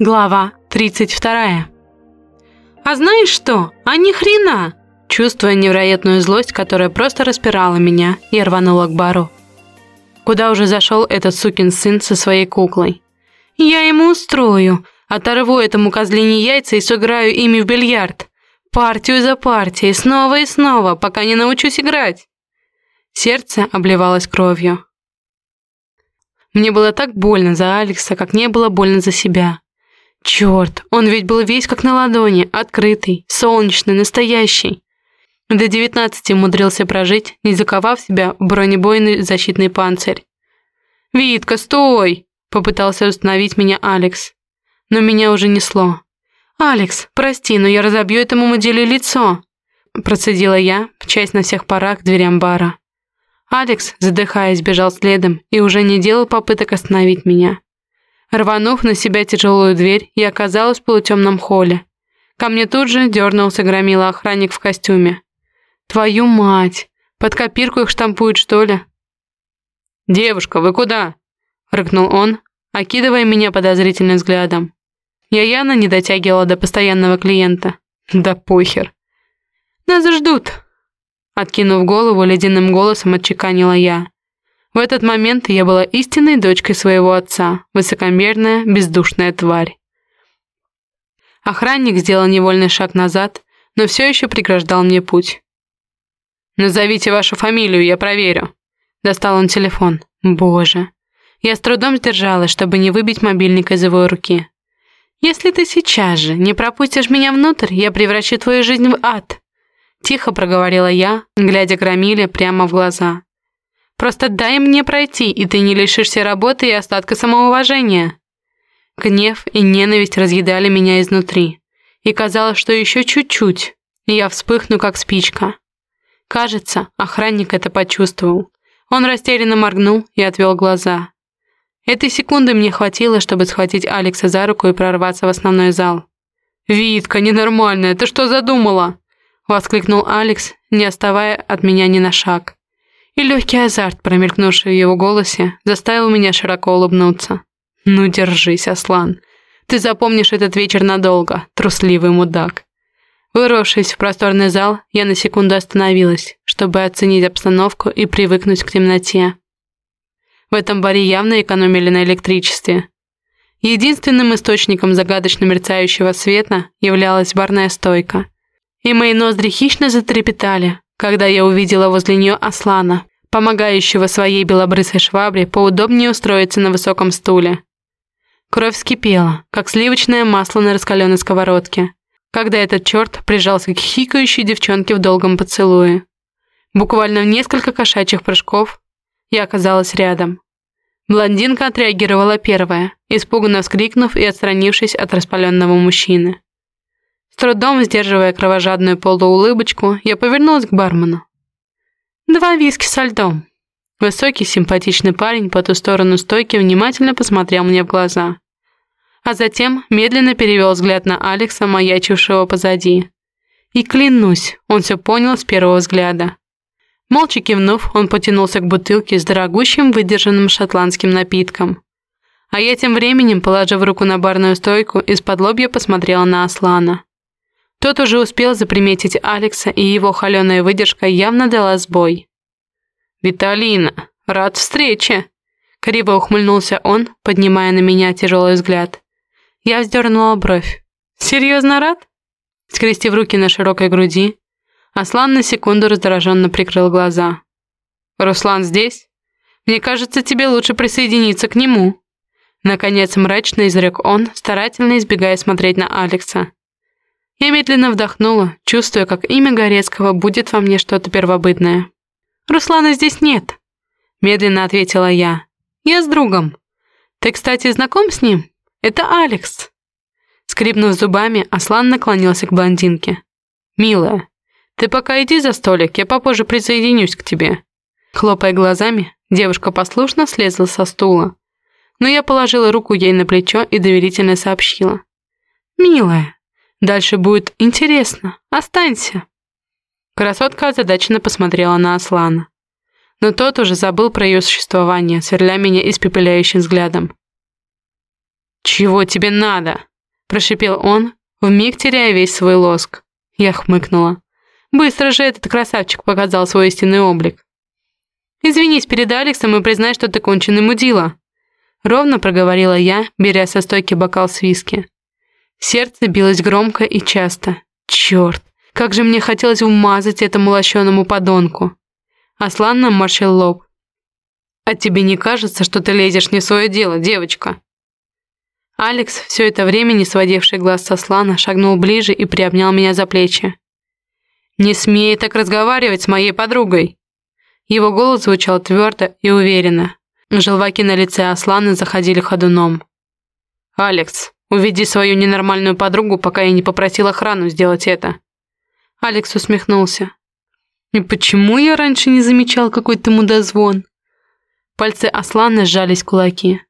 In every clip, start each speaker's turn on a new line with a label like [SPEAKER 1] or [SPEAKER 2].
[SPEAKER 1] Глава 32. А знаешь что? А ни хрена! Чувствуя невероятную злость, которая просто распирала меня, я рванула к бару. Куда уже зашел этот сукин сын со своей куклой? Я ему устрою, оторву этому козлине яйца и сыграю ими в бильярд. Партию за партией, снова и снова, пока не научусь играть. Сердце обливалось кровью. Мне было так больно за Алекса, как не было больно за себя. Черт, он ведь был весь как на ладони, открытый, солнечный, настоящий. До девятнадцати умудрился прожить, не заковав себя в бронебойный защитный панцирь. «Витка, стой!» – попытался установить меня Алекс. Но меня уже несло. «Алекс, прости, но я разобью этому моделю лицо!» Процедила я, часть на всех парах к дверям бара. Алекс, задыхаясь, бежал следом и уже не делал попыток остановить меня. Рванув на себя тяжелую дверь, я оказалась в полутемном холле. Ко мне тут же дернулся громила охранник в костюме. «Твою мать! Под копирку их штампуют, что ли?» «Девушка, вы куда?» — рыкнул он, окидывая меня подозрительным взглядом. Я явно не дотягивала до постоянного клиента. Да похер. «Нас ждут!» Откинув голову, ледяным голосом отчеканила я. В этот момент я была истинной дочкой своего отца, высокомерная, бездушная тварь. Охранник сделал невольный шаг назад, но все еще преграждал мне путь. «Назовите вашу фамилию, я проверю». Достал он телефон. Боже. Я с трудом сдержалась, чтобы не выбить мобильник из его руки. «Если ты сейчас же не пропустишь меня внутрь, я превращу твою жизнь в ад», Тихо проговорила я, глядя Громиле прямо в глаза. «Просто дай мне пройти, и ты не лишишься работы и остатка самоуважения». Гнев и ненависть разъедали меня изнутри. И казалось, что еще чуть-чуть, и я вспыхну, как спичка. Кажется, охранник это почувствовал. Он растерянно моргнул и отвел глаза. Этой секунды мне хватило, чтобы схватить Алекса за руку и прорваться в основной зал. «Витка, ненормальная, ты что задумала?» Воскликнул Алекс, не оставая от меня ни на шаг. И легкий азарт, промелькнувший в его голосе, заставил меня широко улыбнуться. «Ну, держись, Аслан. Ты запомнишь этот вечер надолго, трусливый мудак». Вырвавшись в просторный зал, я на секунду остановилась, чтобы оценить обстановку и привыкнуть к темноте. В этом баре явно экономили на электричестве. Единственным источником загадочно мерцающего света являлась барная стойка – и мои ноздри хищно затрепетали, когда я увидела возле нее Аслана, помогающего своей белобрысой швабре поудобнее устроиться на высоком стуле. Кровь вскипела, как сливочное масло на раскаленной сковородке, когда этот черт прижался к хикающей девчонке в долгом поцелуе. Буквально в несколько кошачьих прыжков я оказалась рядом. Блондинка отреагировала первая, испуганно вскрикнув и отстранившись от распаленного мужчины. С трудом сдерживая кровожадную полуулыбочку, я повернулась к бармену. «Два виски со льдом». Высокий, симпатичный парень по ту сторону стойки внимательно посмотрел мне в глаза. А затем медленно перевел взгляд на Алекса, маячившего позади. И клянусь, он все понял с первого взгляда. Молча кивнув, он потянулся к бутылке с дорогущим выдержанным шотландским напитком. А я тем временем, положив руку на барную стойку, из-под лобья посмотрела на Аслана. Тот уже успел заприметить Алекса, и его холеная выдержка явно дала сбой. «Виталина, рад встрече!» Криво ухмыльнулся он, поднимая на меня тяжелый взгляд. Я вздернула бровь. «Серьезно рад?» Скрестив руки на широкой груди, Аслан на секунду раздраженно прикрыл глаза. «Руслан здесь? Мне кажется, тебе лучше присоединиться к нему». Наконец мрачно изрек он, старательно избегая смотреть на Алекса. Я медленно вдохнула, чувствуя, как имя Горецкого будет во мне что-то первобытное. «Руслана здесь нет», — медленно ответила я. «Я с другом. Ты, кстати, знаком с ним? Это Алекс». Скрипнув зубами, Аслан наклонился к блондинке. «Милая, ты пока иди за столик, я попозже присоединюсь к тебе». Хлопая глазами, девушка послушно слезла со стула. Но я положила руку ей на плечо и доверительно сообщила. «Милая, Дальше будет интересно. Останься». Красотка озадаченно посмотрела на Аслана. Но тот уже забыл про ее существование, сверля меня испепеляющим взглядом. «Чего тебе надо?» – прошипел он, вмиг теряя весь свой лоск. Я хмыкнула. Быстро же этот красавчик показал свой истинный облик. «Извинись перед Алексом и признай, что ты конченый мудила», ровно проговорила я, беря со стойки бокал с виски. Сердце билось громко и часто. Черт, как же мне хотелось умазать этому лощеному подонку. Аслан наморщил лоб. «А тебе не кажется, что ты лезешь не в свое дело, девочка?» Алекс, все это время не сводивший глаз со Слана, шагнул ближе и приобнял меня за плечи. «Не смей так разговаривать с моей подругой!» Его голос звучал твердо и уверенно. Желваки на лице Аслана заходили ходуном. «Алекс, уведи свою ненормальную подругу, пока я не попросил охрану сделать это». Алекс усмехнулся. «И почему я раньше не замечал какой то мудозвон?» Пальцы Аслана сжались кулаки.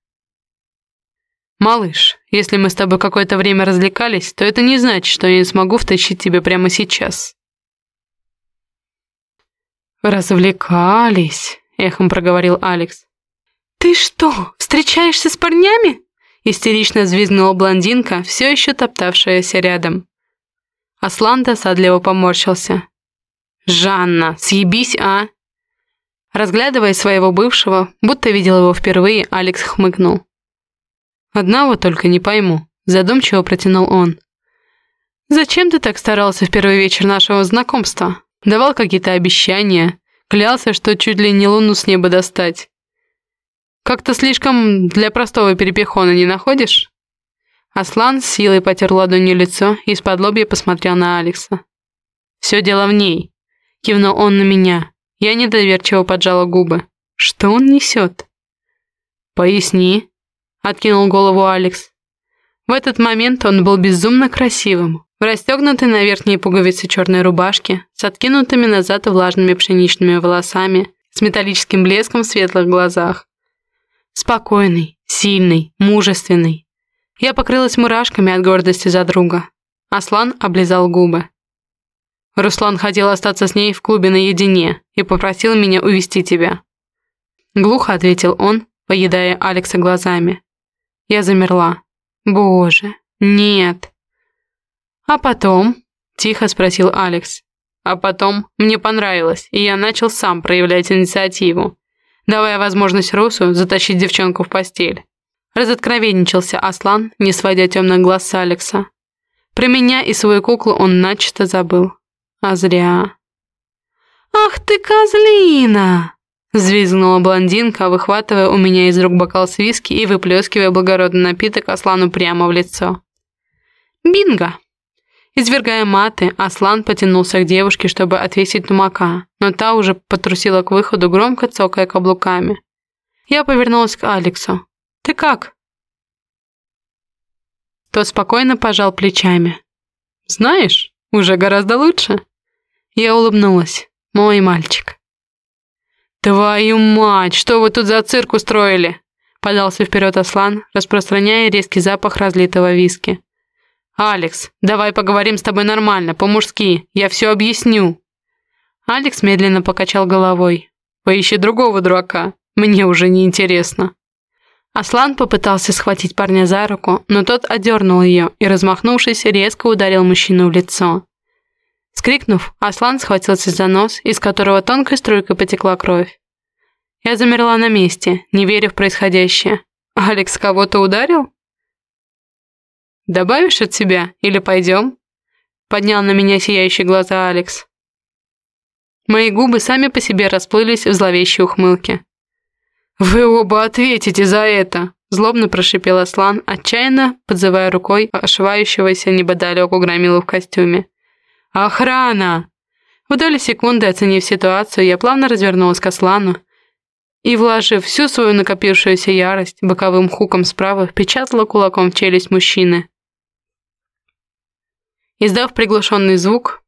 [SPEAKER 1] «Малыш, если мы с тобой какое-то время развлекались, то это не значит, что я не смогу втащить тебя прямо сейчас». «Развлекались», — эхом проговорил Алекс. «Ты что, встречаешься с парнями?» Истерично взвизгнула блондинка, все еще топтавшаяся рядом. Аслан досадливо поморщился. «Жанна, съебись, а!» Разглядывая своего бывшего, будто видел его впервые, Алекс хмыкнул. «Одного только не пойму», — задумчиво протянул он. «Зачем ты так старался в первый вечер нашего знакомства? Давал какие-то обещания, клялся, что чуть ли не луну с неба достать. Как-то слишком для простого перепихона не находишь?» Аслан с силой потер ладонью лицо и из-под лобья посмотрел на Алекса. «Все дело в ней», — кивнул он на меня. Я недоверчиво поджала губы. «Что он несет?» «Поясни», — откинул голову Алекс. В этот момент он был безумно красивым, в расстегнутой на верхней пуговице черной рубашке, с откинутыми назад влажными пшеничными волосами, с металлическим блеском в светлых глазах. Спокойный, сильный, мужественный. Я покрылась мурашками от гордости за друга. Аслан облизал губы. Руслан хотел остаться с ней в клубе наедине и попросил меня увести тебя. Глухо ответил он, поедая Алекса глазами. Я замерла. Боже, нет. А потом? Тихо спросил Алекс. А потом мне понравилось, и я начал сам проявлять инициативу давая возможность Русу затащить девчонку в постель. Разоткровенничался Аслан, не сводя темных глаз с Алекса. Про меня и свою куклу он начисто забыл. А зря. «Ах ты, козлина!» Взвизгнула блондинка, выхватывая у меня из рук бокал с виски и выплескивая благородный напиток Аслану прямо в лицо. «Бинго!» Извергая маты, Аслан потянулся к девушке, чтобы отвесить тумака, но та уже потрусила к выходу, громко цокая каблуками. Я повернулась к Алексу. «Ты как?» Тот спокойно пожал плечами. «Знаешь, уже гораздо лучше». Я улыбнулась. «Мой мальчик». «Твою мать, что вы тут за цирк устроили?» Подался вперед Аслан, распространяя резкий запах разлитого виски. «Алекс, давай поговорим с тобой нормально, по-мужски. Я все объясню». Алекс медленно покачал головой. «Поищи другого дурака. Мне уже не интересно». Аслан попытался схватить парня за руку, но тот одернул ее и, размахнувшись, резко ударил мужчину в лицо. Скрикнув, Аслан схватился за нос, из которого тонкой струйкой потекла кровь. Я замерла на месте, не веря в происходящее. «Алекс кого-то ударил?» «Добавишь от себя или пойдем?» Поднял на меня сияющие глаза Алекс. Мои губы сами по себе расплылись в зловещей ухмылке. «Вы оба ответите за это!» Злобно прошипел Аслан, отчаянно подзывая рукой ошивающегося неподалеку громилу в костюме. «Охрана!» В доли секунды, оценив ситуацию, я плавно развернулась к Аслану и, вложив всю свою накопившуюся ярость, боковым хуком справа впечатала кулаком в челюсть мужчины. Издав приглушенный звук,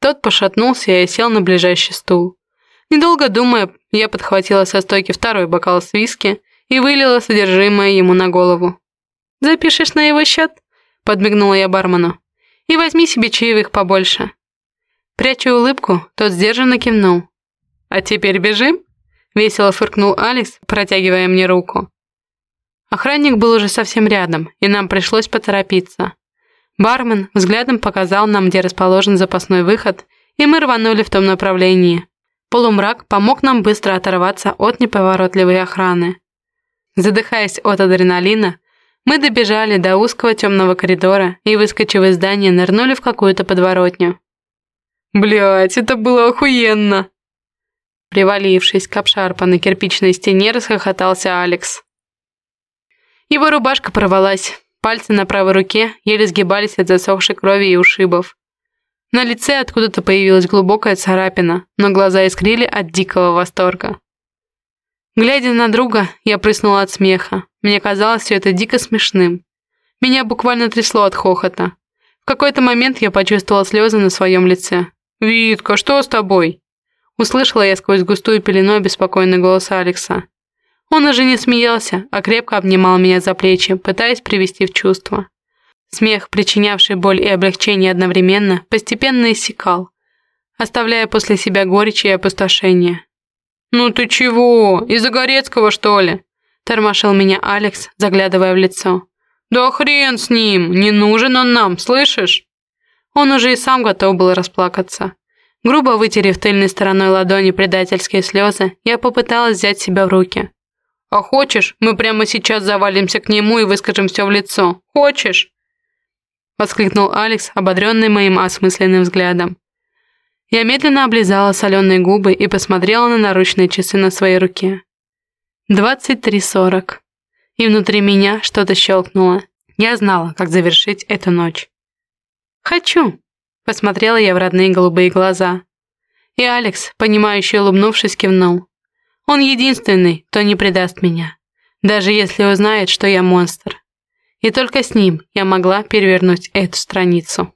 [SPEAKER 1] тот пошатнулся и сел на ближайший стул. Недолго думая, я подхватила со стойки второй бокал с виски и вылила содержимое ему на голову. «Запишешь на его счет?» – подмигнула я бармену. «И возьми себе чаевых побольше». Пряча улыбку, тот сдержанно кивнул. «А теперь бежим?» – весело фыркнул Алекс, протягивая мне руку. Охранник был уже совсем рядом, и нам пришлось поторопиться. Бармен взглядом показал нам, где расположен запасной выход, и мы рванули в том направлении. Полумрак помог нам быстро оторваться от неповоротливой охраны. Задыхаясь от адреналина, мы добежали до узкого темного коридора и, выскочив из здания, нырнули в какую-то подворотню. «Блядь, это было охуенно!» Привалившись к обшарпанной кирпичной стене, расхохотался Алекс. Его рубашка порвалась, пальцы на правой руке еле сгибались от засохшей крови и ушибов. На лице откуда-то появилась глубокая царапина, но глаза искрили от дикого восторга. Глядя на друга, я прыснула от смеха. Мне казалось все это дико смешным. Меня буквально трясло от хохота. В какой-то момент я почувствовала слезы на своем лице. «Витка, что с тобой?» Услышала я сквозь густую пелену беспокойный голос Алекса. Он уже не смеялся, а крепко обнимал меня за плечи, пытаясь привести в чувство. Смех, причинявший боль и облегчение одновременно, постепенно иссякал, оставляя после себя горечь и опустошение. «Ну ты чего? Из-за Горецкого, что ли?» Тормошил меня Алекс, заглядывая в лицо. «Да хрен с ним! Не нужен он нам, слышишь?» Он уже и сам готов был расплакаться. Грубо вытерев тыльной стороной ладони предательские слезы, я попыталась взять себя в руки. «А хочешь, мы прямо сейчас завалимся к нему и выскажем все в лицо? Хочешь?» Воскликнул Алекс, ободренный моим осмысленным взглядом. Я медленно облизала соленые губы и посмотрела на наручные часы на своей руке. Двадцать три сорок. И внутри меня что-то щелкнуло. Я знала, как завершить эту ночь. «Хочу!» — посмотрела я в родные голубые глаза. И Алекс, понимающе улыбнувшись, кивнул. Он единственный, кто не предаст меня, даже если узнает, что я монстр. И только с ним я могла перевернуть эту страницу.